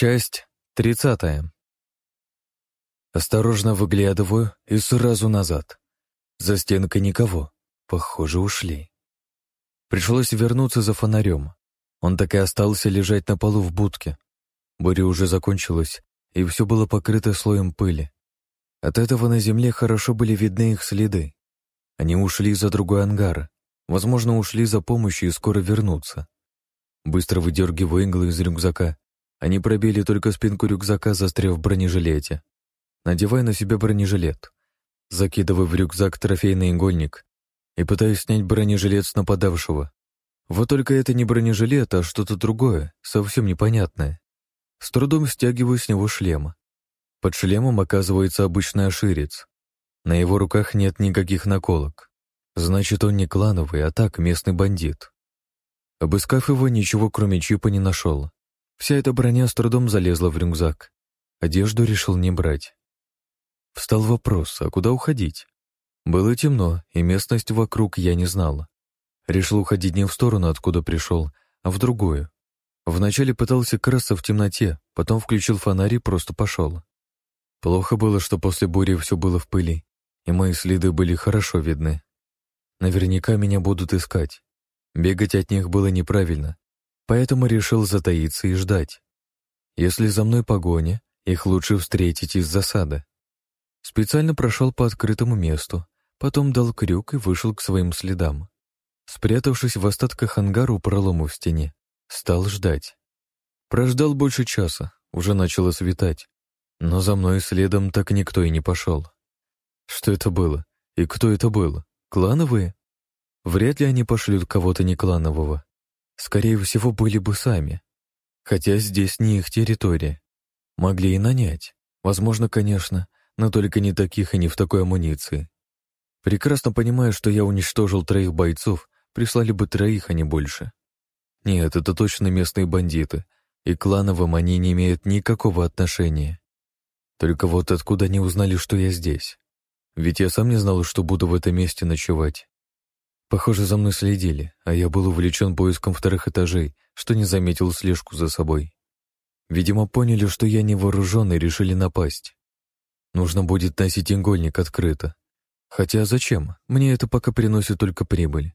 Часть тридцатая. Осторожно выглядываю и сразу назад. За стенкой никого. Похоже, ушли. Пришлось вернуться за фонарем. Он так и остался лежать на полу в будке. Буря уже закончилась, и все было покрыто слоем пыли. От этого на земле хорошо были видны их следы. Они ушли за другой ангар. Возможно, ушли за помощью и скоро вернутся. Быстро выдергиваю иглы из рюкзака. Они пробили только спинку рюкзака, застряв в бронежилете. Надеваю на себя бронежилет. Закидываю в рюкзак трофейный игольник и пытаюсь снять бронежилет с нападавшего. Вот только это не бронежилет, а что-то другое, совсем непонятное. С трудом стягиваю с него шлем. Под шлемом оказывается обычный оширец. На его руках нет никаких наколок. Значит, он не клановый, а так местный бандит. Обыскав его, ничего кроме чипа не нашел. Вся эта броня с трудом залезла в рюкзак. Одежду решил не брать. Встал вопрос, а куда уходить? Было темно, и местность вокруг я не знала. Решил уходить не в сторону, откуда пришел, а в другую. Вначале пытался красться в темноте, потом включил фонарь и просто пошел. Плохо было, что после бури все было в пыли, и мои следы были хорошо видны. Наверняка меня будут искать. Бегать от них было неправильно, поэтому решил затаиться и ждать. Если за мной погоня, их лучше встретить из засады. Специально прошел по открытому месту, потом дал крюк и вышел к своим следам. Спрятавшись в остатках ангара у пролома в стене, стал ждать. Прождал больше часа, уже начало светать, но за мной следом так никто и не пошел. Что это было? И кто это был? Клановые? Вряд ли они пошлют кого-то не кланового. Скорее всего, были бы сами. Хотя здесь не их территория. Могли и нанять. Возможно, конечно, но только не таких и не в такой амуниции. Прекрасно понимая, что я уничтожил троих бойцов, прислали бы троих, а не больше. Нет, это точно местные бандиты, и к клановым они не имеют никакого отношения. Только вот откуда они узнали, что я здесь? Ведь я сам не знал, что буду в этом месте ночевать. Похоже, за мной следили, а я был увлечен поиском вторых этажей, что не заметил слежку за собой. Видимо, поняли, что я не вооружен и решили напасть. Нужно будет носить игольник открыто. Хотя зачем? Мне это пока приносит только прибыль.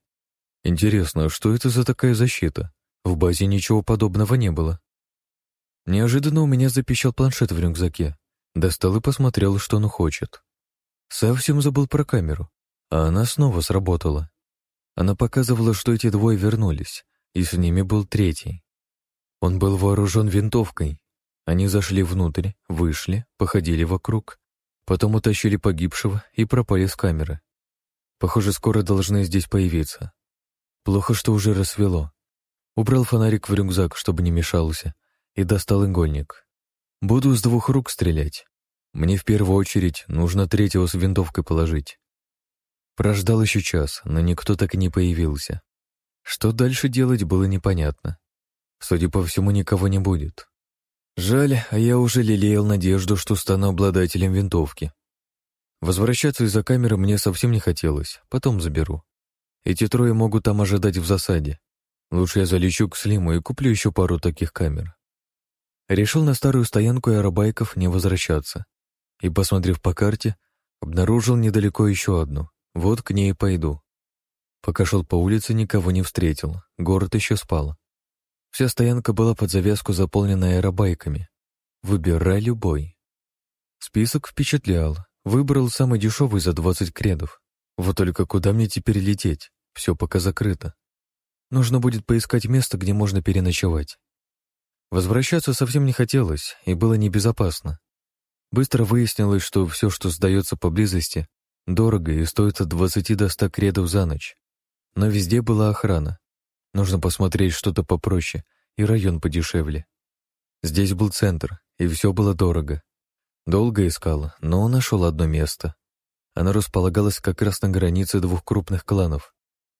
Интересно, что это за такая защита? В базе ничего подобного не было. Неожиданно у меня запищал планшет в рюкзаке. Достал и посмотрел, что он хочет. Совсем забыл про камеру, а она снова сработала. Она показывала, что эти двое вернулись, и с ними был третий. Он был вооружен винтовкой. Они зашли внутрь, вышли, походили вокруг, потом утащили погибшего и пропали с камеры. Похоже, скоро должны здесь появиться. Плохо, что уже рассвело. Убрал фонарик в рюкзак, чтобы не мешался, и достал игольник. Буду с двух рук стрелять. Мне в первую очередь нужно третьего с винтовкой положить. Прождал еще час, но никто так и не появился. Что дальше делать, было непонятно. Судя по всему, никого не будет. Жаль, а я уже лелеял надежду, что стану обладателем винтовки. Возвращаться из-за камеры мне совсем не хотелось, потом заберу. Эти трое могут там ожидать в засаде. Лучше я залечу к Слиму и куплю еще пару таких камер. Решил на старую стоянку аэробайков не возвращаться. И, посмотрев по карте, обнаружил недалеко еще одну. Вот к ней пойду. Пока шел по улице, никого не встретил. Город еще спал. Вся стоянка была под завязку заполнена аэробайками. Выбирай любой. Список впечатлял. Выбрал самый дешевый за 20 кредов. Вот только куда мне теперь лететь? Все пока закрыто. Нужно будет поискать место, где можно переночевать. Возвращаться совсем не хотелось и было небезопасно. Быстро выяснилось, что все, что сдается поблизости, дорого и стоит от 20 до 100 кредов за ночь. Но везде была охрана. Нужно посмотреть что-то попроще и район подешевле. Здесь был центр, и все было дорого. Долго искал, но нашел одно место. Оно располагалось как раз на границе двух крупных кланов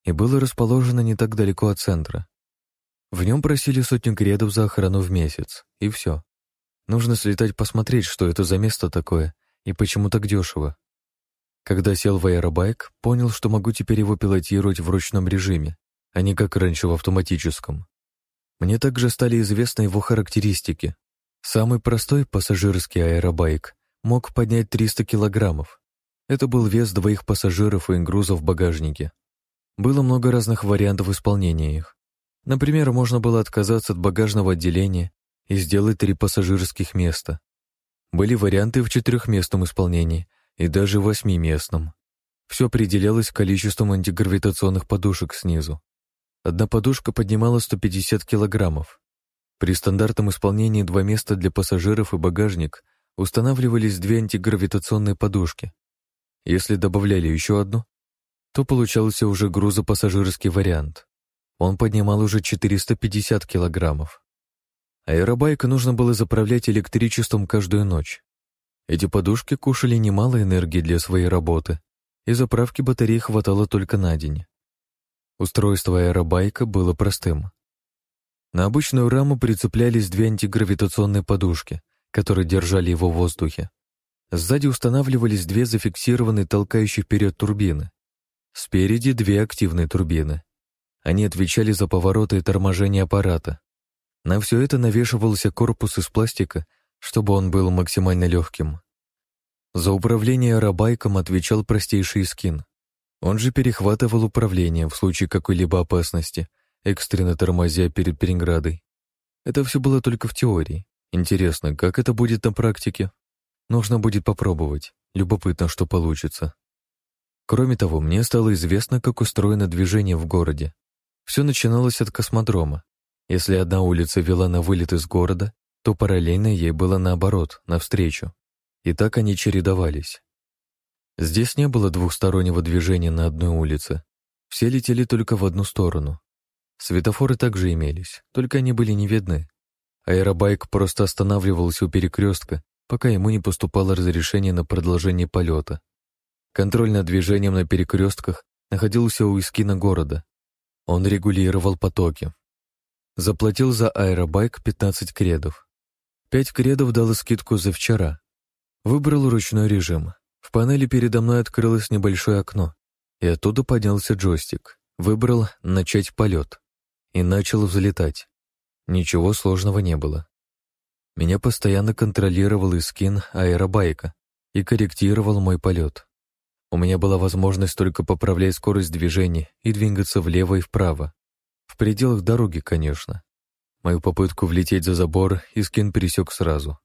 и было расположено не так далеко от центра. В нем просили сотню кредов за охрану в месяц, и все. Нужно слетать посмотреть, что это за место такое и почему так дешево. Когда сел в аэробайк, понял, что могу теперь его пилотировать в ручном режиме, а не как раньше в автоматическом. Мне также стали известны его характеристики. Самый простой пассажирский аэробайк мог поднять 300 килограммов. Это был вес двоих пассажиров и грузов в багажнике. Было много разных вариантов исполнения их. Например, можно было отказаться от багажного отделения и сделать три пассажирских места. Были варианты в четырехместном исполнении и даже восьмиместном. Все определялось количеством антигравитационных подушек снизу. Одна подушка поднимала 150 килограммов. При стандартном исполнении два места для пассажиров и багажник устанавливались две антигравитационные подушки. Если добавляли еще одну, то получался уже грузопассажирский вариант. Он поднимал уже 450 килограммов. Аэробайк нужно было заправлять электричеством каждую ночь. Эти подушки кушали немало энергии для своей работы, и заправки батареи хватало только на день. Устройство аэробайка было простым. На обычную раму прицеплялись две антигравитационные подушки, которые держали его в воздухе. Сзади устанавливались две зафиксированные толкающие вперед турбины. Спереди две активные турбины. Они отвечали за повороты и торможение аппарата. На все это навешивался корпус из пластика, чтобы он был максимально легким. За управление аэробайком отвечал простейший скин. Он же перехватывал управление в случае какой-либо опасности, экстренно тормозя перед переградой. Это все было только в теории. Интересно, как это будет на практике? Нужно будет попробовать. Любопытно, что получится. Кроме того, мне стало известно, как устроено движение в городе. Все начиналось от космодрома. Если одна улица вела на вылет из города, то параллельно ей было наоборот, навстречу и так они чередовались. Здесь не было двухстороннего движения на одной улице. Все летели только в одну сторону. Светофоры также имелись, только они были не видны. Аэробайк просто останавливался у перекрестка, пока ему не поступало разрешение на продолжение полета. Контроль над движением на перекрестках находился у эскина города. Он регулировал потоки. Заплатил за аэробайк 15 кредов. Пять кредов дал скидку за вчера, Выбрал ручной режим. В панели передо мной открылось небольшое окно, и оттуда поднялся джойстик. Выбрал «Начать полет» и начал взлетать. Ничего сложного не было. Меня постоянно контролировал и скин аэробайка и корректировал мой полет. У меня была возможность только поправлять скорость движения и двигаться влево и вправо. В пределах дороги, конечно. Мою попытку влететь за забор Искин пересек сразу.